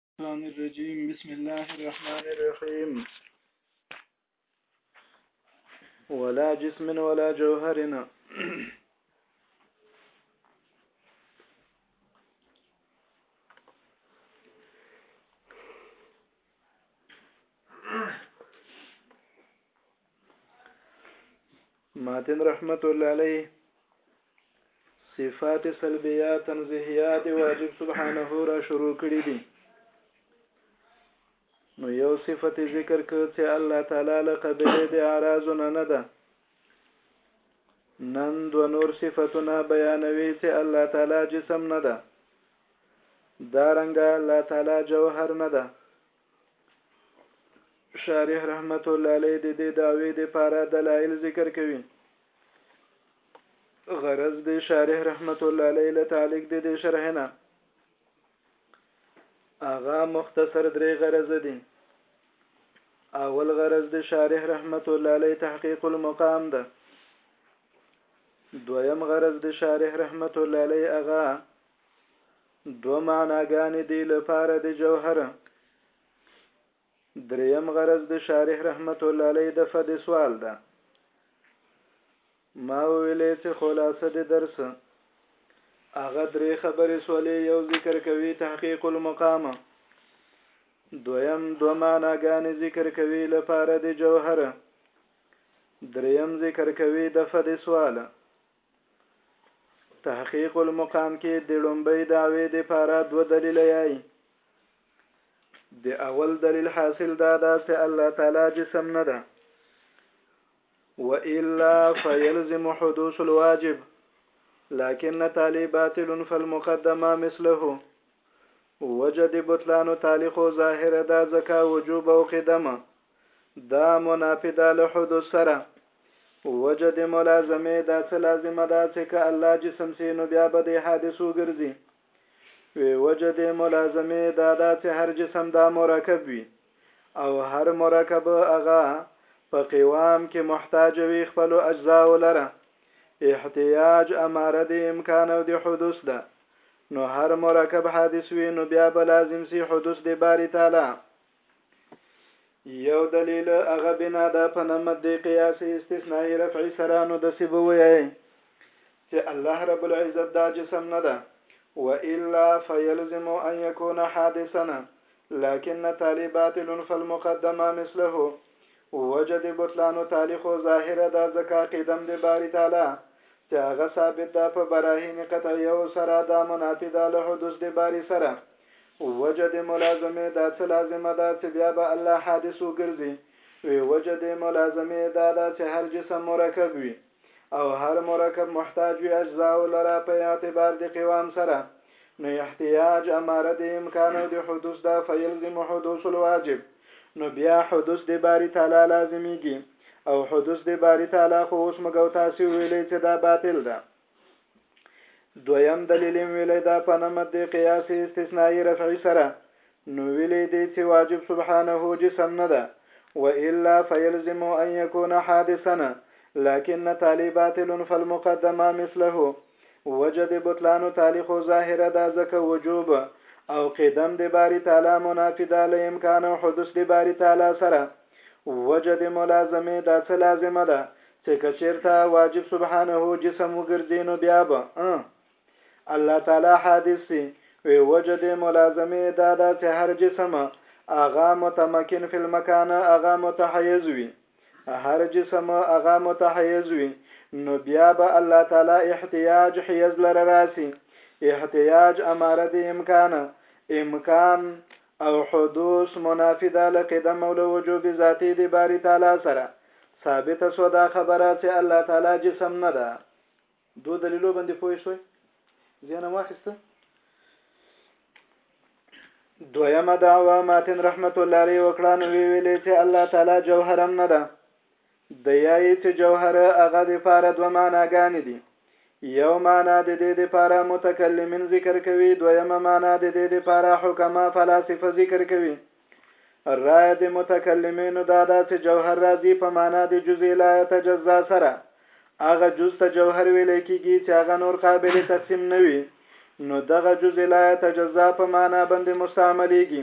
الشيطان الرجيم بسم الله الرحمن الرحيم ولا جسم ولا جوهر ماتن رحمت الله علیه صفات سلبیه تنزیهیات واجب سبحانه را شروع کړی دي نو یو صفت ذکر کړ چې الله تعالی له قبل د اعراض نه نه ده نن دو نور صفاتونه بیانوي چې الله تعالی جسم نه ده دارنګه الله تعالی جوهر نه ده شارح رحمت الله علیه د دې دعوی د پاره دلایل ذکر کوي غرض د شارح رحمت الله علیه له تعلق د دې شرح نه اغا مختصر درې غرض دي اول غرض د شارح رحمت الله علیه تحقیق المقام ده دویم غرض د شارح رحمت الله علیه اغا دوه معناګانې دی لپاره د جوهر دریم غرض د شارح رحمت الله علیه د فد سوال ده ما ویلې چې خلاصه د درس هغه درې خبرې سولې یو ذکر کوي تحقیق المقام دویم دو معناګانې ذکر کوي لپاره د جوهر دریم ذکر کوي د فد سوال تحقیق المقام کې د لومبۍ دعوې د پاره دو دلیل یې د اول دلیل حاصل دا ده چې الله تعالی جسم نه ده والا فيلزم حدوث الواجب لكن تالي باطل فالمقدمه مثله وجد بطلان تالي خو ظاهر ده ځکه وجوب او قدمه دا منافده له حدوث سره وجه د ملازمه دا څه لازمه ده چې که الله جسم سي نو بیا به د حادث وګرځي وی وجه د ملازمه دا ده چې هر جسم دا مرکب وي او هر مرکب هغه په قوام کې محتاج وي خپل اجزاء لره احتیاج اماره د امکان او د حدوث ده نو هر مرکب حادث وي نو بیا به لازم سي حدوث د باری تعالی یو دلیل هغه بنا ده په نمد دی قیاس استثنایی رفعی سره نو دسی بویای چې الله رب العزت دا جسم نه ده وإلا فيلزم أن يكون حادثا لكن تالي باطل فالمقدمه مثله وجد بطلان تالي خو ظاهره ده ځکه قدم د باری تعالی چې هغه ثابت ده په براهین قطعیه سره دا منافی ده له حدوث د باری سره وجه د ملازمې دا څه لازمه ده چې بیا به الله حادث وګرځي؟ وي وجه د ملازمې دا ده چې هر جسم مرکب وي او هر مرکب محتاج وي اجزاوو لره په اعتبار د قوام سره نو احتیاج اماره د امکان او د حدوث ده فیلزم حدوث الواجب نو بیا حدوث د باری تعالی لازمیږي او حدوث د باری تعالی خو اوس موږ او تاسې وویلې چې دا باطل ده. دویم دلیل ام ویلی دا په نمت دی قیاس استثنائی رفعی سره نو ویلی دی چې واجب سبحانه جسم نه ده و الا فیلزم ان یکون حادثنا لكن تالی باطل فالمقدمه مثله وجه د بطلان تالی خو ظاهره ده ځکه وجوب او قدم د باری تعالی منافی ده له امکان او حدوث د باری تعالی سره وجه د ملازمه دا څه لازمه ده څه که چیرته واجب سبحانه جسم وګرځي نو بیا به اه الله تعالی حادث سي وي وجه دې ملازمې دا ده چې هر جسم اغا متمکن فی المکان اغا متحیز وي هر جسم اغا متحیز وي نو بیا به الله تعالی احتیاج حیز لره راسي احتیاج اماره دې امکان امکان او حدوث منافي ده له قدم او له وجوب ذاتي د باري تعالی سره ثابته سوه دا خبره چي الله تعالی جسم نه ده. دو دليلو باندي پوه شوي؟ ذهنه واخيسته؟ دویمه دعوه ماتن رحمت الله علیه وکړه نو وی ویلې چې الله تعالی جوهرم نه ده د یا یې چې جوهره هغه د پاره دوه معنا ګانې دي. یو معنا د دې د پاره متکلمین ذکر کوي، دویمه معنا د دې د پاره حکما فلاسفه ذکر کوي. رایه د متکلمینو دا ده چې جوهر راځي په معنا د جزء لا یتجزا سره. هغه جز ته جوهر ویل کیږي چې هغه نور قابل تقسیم نه وي نو دغه جزء لا یتجزا په معنا باندې مستعملیږي.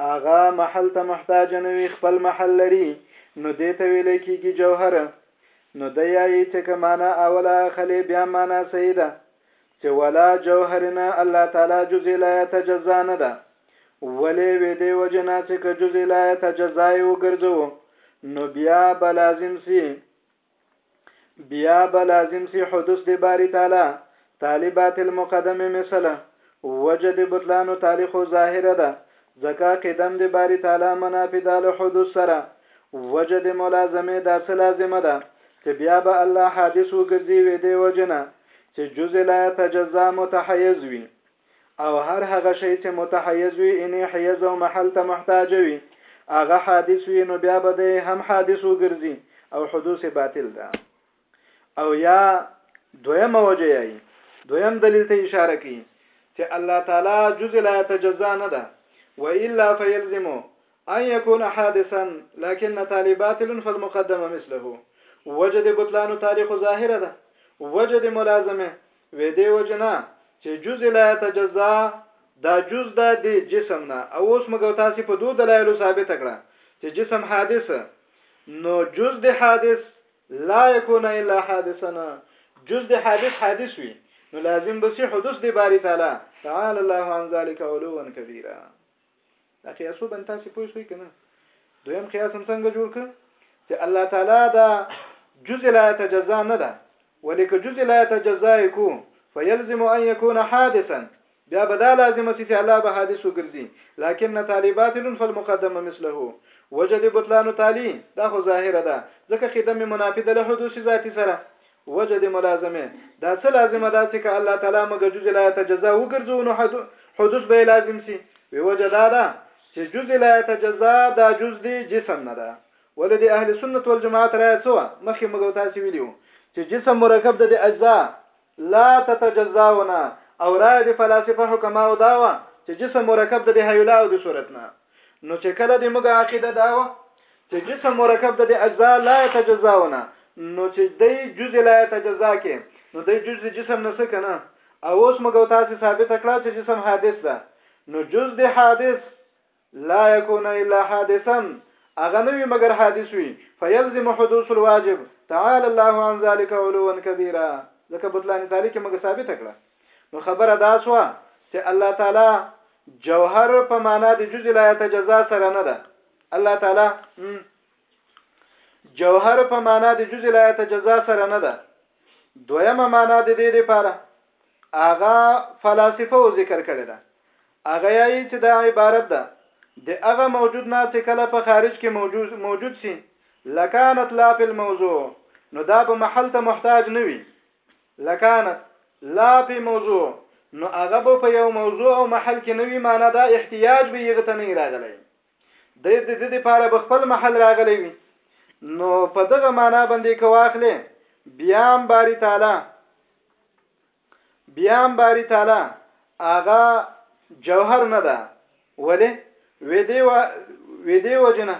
هغه محل ته محتاج نه وي خپل محل لري نو دې ته ویل کیږي جوهر نو د یاي چې که معنی اوله اخلې بیا معنی صحیح ده چې ولا جوهر نه الله تعالی جزء لا يتجزا نه ده ولې وې دې وجه نه چې که جزء لا يتجزا یې وګرځوو نو بیا به لازم سي بیا به لازم سی حدوث دی باری تعالی تعالی باطل مقدم مثله وجه دی بطلانو تعالی خو ظاهره ده ځکه قدم دی باری تعالی منافی ده له حدوث سره وجه دی ملازمه داسې لازمه ده چې بیا به الله حادث وګرځي وې دی وجنه چې جز لا تجزا متحیز وي او هر هغه شی چې متحیز وي اني حیز او محل ته محتاج وي هغه حادث وي نو بیا به دی هم حادث وګرځي او حدوث باطل ده او یا دویم وجه یې دویم دلیل ته اشاره کوي چې الله تعالی جز لا يتجزا نه ده و الا فيلزم ان يكون حادثا لكن تالي باطل فالمقدم مثله وجه د بطلان تالي خو ظاهره ده وجه د ملازمه وې دې وجه نه چې جز لا يتجزا دا جز ده د جسم نه او اوس مګو تاسو په دوه دلایلو ثابت کړه چې جسم حادث نو جز د حادث لا يكون الا حادثا جز د حادث حادث وي نو لازم بسی حدوث دی باری تعالی تعالی الله عن ذلك علوا كبيرا دا قیاسو باندې تاسو پوه شئ کنه دویم قیاس هم څنګه جوړ ک چې الله تعالی دا جزء لا يتجزا نه ده ولې که جزء لا يتجزا کو فيلزم ان يكون حادثا بیا به دا لازمه سي چې الله به حادث وګرځي لکن تالي باطل فالمقدم مثله وجد بطلان تالي دا خو ظاهره ده ځکه قدم منافي د حدوث ذاتي سره وجه د ملازمه دا څه لازمه دا سی که الله تعالی مګ جز لایت جزا وګرځو نو حدوث به لازم سی وی وجه دا ده چې جز لایت جزا دا جز دی جسم نه ده ولې د اهل سنت والجماعت رائے څه مخې مګو تاسو ویلو چې جسم مرکب ده د اجزا لا تتجزاونه او رائے د فلاسفه حکما او داوا چې جسم مرکب ده د هیولا او د صورت نه نو چې کله د مګ عقیده داوا چې جسم مرکب د دې اجزا لا يتجزاونه نو چې دی جزء لا يتجزا کې نو دی جزء جسم نه څه کنه او اوس موږ تاسو ثابت کړه چې جسم حادث ده نو جز د حادث لا يكون الا حادثا اغه نه وي مګر حادث وي فيلزم حدوث الواجب تعالى الله عن ذلك علوا كبيرا ځکه بطلان تعالی کې موږ ثابت کړه نو خبره دا شو چې الله تعالی جوهر په معنا د جز لا يتجزا سره نه ده الله تعالی جوهر په معنا د جزء لا يتجزا سره نه ده دویمه معنا د دې لپاره اغا فلسفه او ذکر کړی ده اغه یی چې دا عبارت ده د اغه موجود نه چې کله په خارج کې موجود موجود سي لکانت لا فی الموضوع نو دا به محل ته محتاج نه وي لکانت لا فی موضوع نو هغه به په یو موضوع او محل کې نوی معنی دا احتیاج به یې غته نه راغلی د د دې لپاره به خپل محل راغلی وي نو په دغه معنا باندې کواخلې بیا هم باری تعالی بیا هم باری تعالی اغا جوهر نه ده ولی وې دی و وې دی وجنه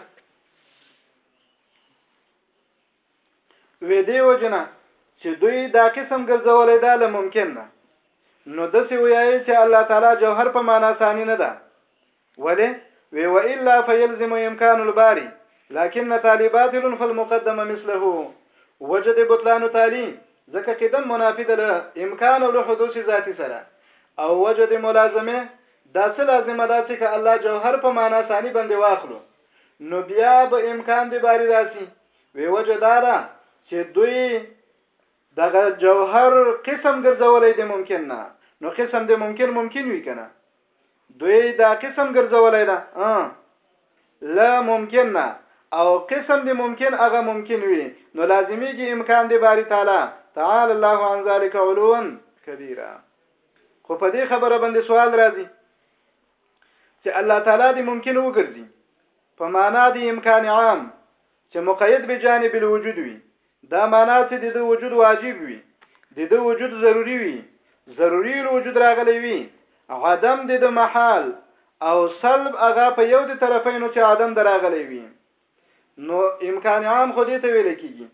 وې دې وجنه چې دوی دا قسم ګرځولې ده له ممکن نه نو دسې ویایې چې الله تعالی جوهر په معنا ثانی نه ده ولې وې و الا فیلزم امکان الباری لكن تالي باطل فالمقدم مثله وجد بطلان تالي ځکه قدم منافي ده له امکان او له حدوث ذاتي سره او وجد ملازمه دا څه لازمه ده چې الله جوهر په معنا ثاني باندې واخلو نو بیا به امکان دی باری راسي وی وجه دا ده چې دوی دغه جوهر قسم ګرځولې د ممکن نه نو قسم د ممکن ممکن وی کنه دوی دا قسم ګرځولې ده لا ممکن نه او قسم د ممکن هغه ممکن وي نو لازمیږي امکان دی باری تعالی تعالی الله عن ذلك علوا كبيرا خو په دې خبره باندې سوال راځي چې الله تعالی دې ممکن وګرځي په مانا د امکان عام چې مقید بجانب الوجود وي دا مانا چې د ده وجود واجب وي د ده وجود ضروری وي ضروری الوجود راغلی وي عدم د ده محال او سلب هغه په یو د طرفینو چې عدم دراغلی وي نو امکان عام خو دې ته ویل کېږي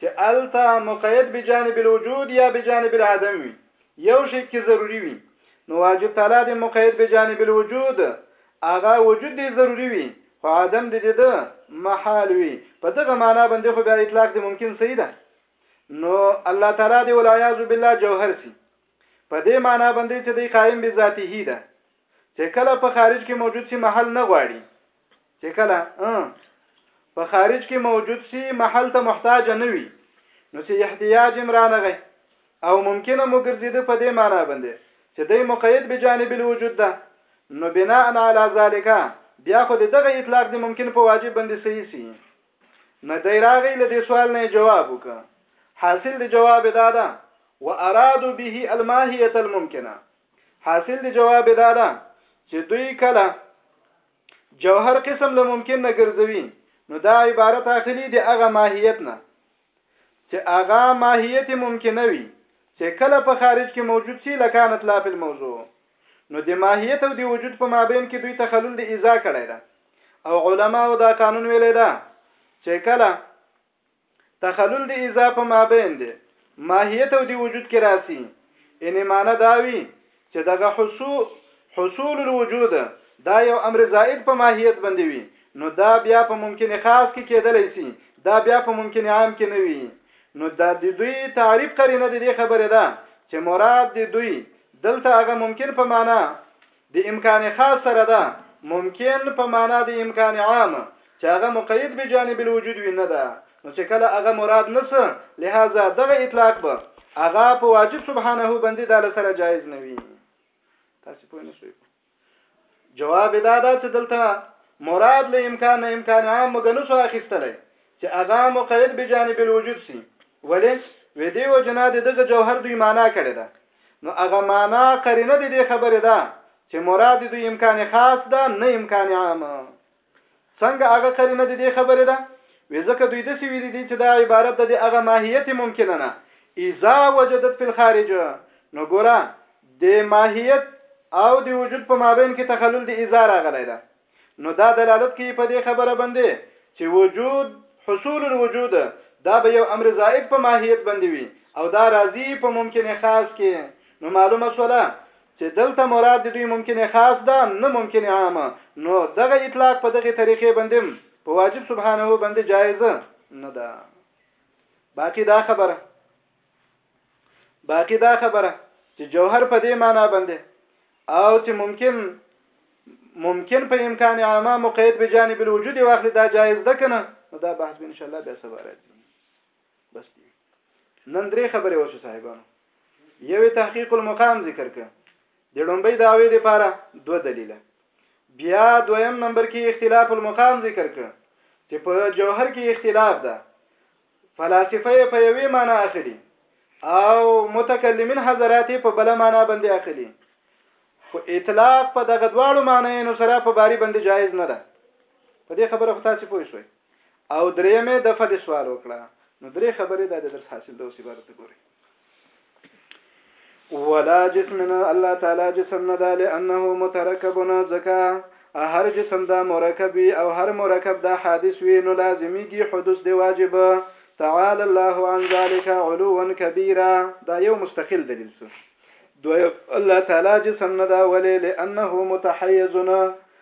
چې الته مقید بجانب الوجود یا بجانب العدم وي یو شی کې ضروری وي نو واجب تعالی د مقید بجانب الوجود هغه وجود دی ضروری وي خو عدم د دې د محال وي په دغه معنی باندې خو بیا اطلاق د ممکن صحیح ده نو الله تعالی دی ولایاذ بالله جوهر سي په دې معنی باندې چې دی قائم به ذاته ده چې کله په خارج کې موجود سي محل نه غواړي چې کله په خارج کې موجود سي محل ته محتاج نه وي نو سي احتیاج امرانغه او ممکنه مو ګرځیده په دې معنی باندې چې دای مقید به جانب الوجود ده نو بناء علی ذالک بیا خو دغه اطلاق د ممکن په واجب باندې صحیح سي نه دی راغی لدې سوال نه جواب وک حاصل د جواب دا ده وارادو به الماهیه الممکنه حاصل د جواب دا ده چې دوی کله جوهر قسم له ممکن نه ګرځوي نو دا عبارت اخلي د هغه ماهیت نه چې هغه ماهیت ممکنه وي چې کله په خارج کې موجود سي لکانت لا فی الموضوع نو د ماهیت او د وجود په مابین کې دوی تخلل د ایزا کړی ده او علما او دا قانون ویلی ده چې کله تخلل دی اذا په مابین دی ماهیت او دی وجود کې راسي ان معنی داوی چې دغه حصول حصول الوجود دا یو امر زائد په ماهیت باندې وي نو دا بیا په ممکن خاص کې کېدلی سي دا بیا په ممکن عام کې نه وي نو دا د دوی تعریف قرینه د دې خبره ده چې مراد د دوی دلته هغه ممکن په معنا د امکان خاص سره ده ممکن په مانا د امکان عام چې هغه مقید بجانب الوجود وي نه ده نو چې کله هغه مراد نسه لهذا دغه اطلاق به هغه په واجب سبحانه بندي دال سره جایز نه وي تاسو پوه نه شئ جواب دا دا چې دلته مراد له امکان نه امکان عام مګنو سو اخیستلې چې اغا مقید به جانب الوجود سي ولې وې دی و جنا د دغه جوهر دوی معنا کړی دا نو هغه مانا قرینه د دې خبرې ده چې مراد د امکان خاص ده نه امکان عام څنګه هغه قرینه د دې خبرې ده وې ځکه دوی د سی ویل دي چې دا عبارت د دې هغه ماهیت ممکنه نه اذا وجدت فی الخارج نو ګوره د ماهیت او د وجود په مابین کې تخلل د اذا راغلی ده نو دا دلالت کوي په دې خبره باندې چې وجود، حصول الوجود، دا به یو امر زائد په ماهیت باندې وي او دا راځي په ممکن خاص کې نو معلومه شوله چې دلته مراد د دوی ممکن خاص ده نه ممکن عام نو دغه اطلاق په دغه طریقې باندې په واجب سبحانه باندې جایز نه ده باقی دا خبره باقی دا خبره چې جوهر په دې معنی باندې او چې ممکن ممکن په امکان عامه مقید به جانب الوجود واخلي دا جایز ده کنه نو دا بحث به ان شاء الله بیا سبا راځي بس دی نن درې خبرې وشو صاحبانو یوې تحقیق المقام ذکر کړ د لومبۍ داوی لپاره دوه دلیله بیا دویم نمبر کې اختلاف المقام ذکر کړ چې په جوهر کې اختلاف ده فلاسفه یې په یوې معنا اخلي او متکلمین حضرات یې په بل معنا باندې اخلي خو اطلاق په دغه دواړو معنیانو سره په باری باندې جایز نه ده په دې خبره خو تاسو پوه شئ او درېمه دفعه د سوال وکړه نو درې خبرې د درس حاصل دوه عبارت ګوري ولا جسمنا الله تعالی جسم نه ده لانه مترکبنا ځکه هر جسم دا مرکب وي او هر مرکب دا حادث وي نو لازمیږي حدوث دی واجب تعالی الله عن ذلك علوا كبيرا دا یو مستقل دلیل سو دوی الله تعالی جسم نه دا ولې لانه متحيزنا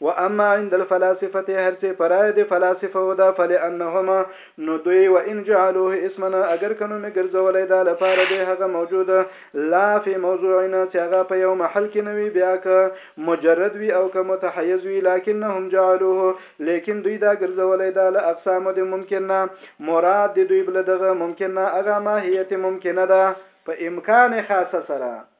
واما عند الفلاسفة هر څۀ په رائې د فلاسفو ده فلأنهم نو دوي وان جعلوه اسما اګر که نوم ئې ګرځولې ده لپاره د هغه موجود لا فی موضوع چې هغه په یو محل کې نه وي بیا که مجرد وي او که متحیز وي لکنهم جعلوه لیکن دوي دا ګرځولې ده له اقسامو د ممکن نه مراد د دوي له دغه ممکن نه هغه ماهیت ممکنه ده په امکان خاص سره.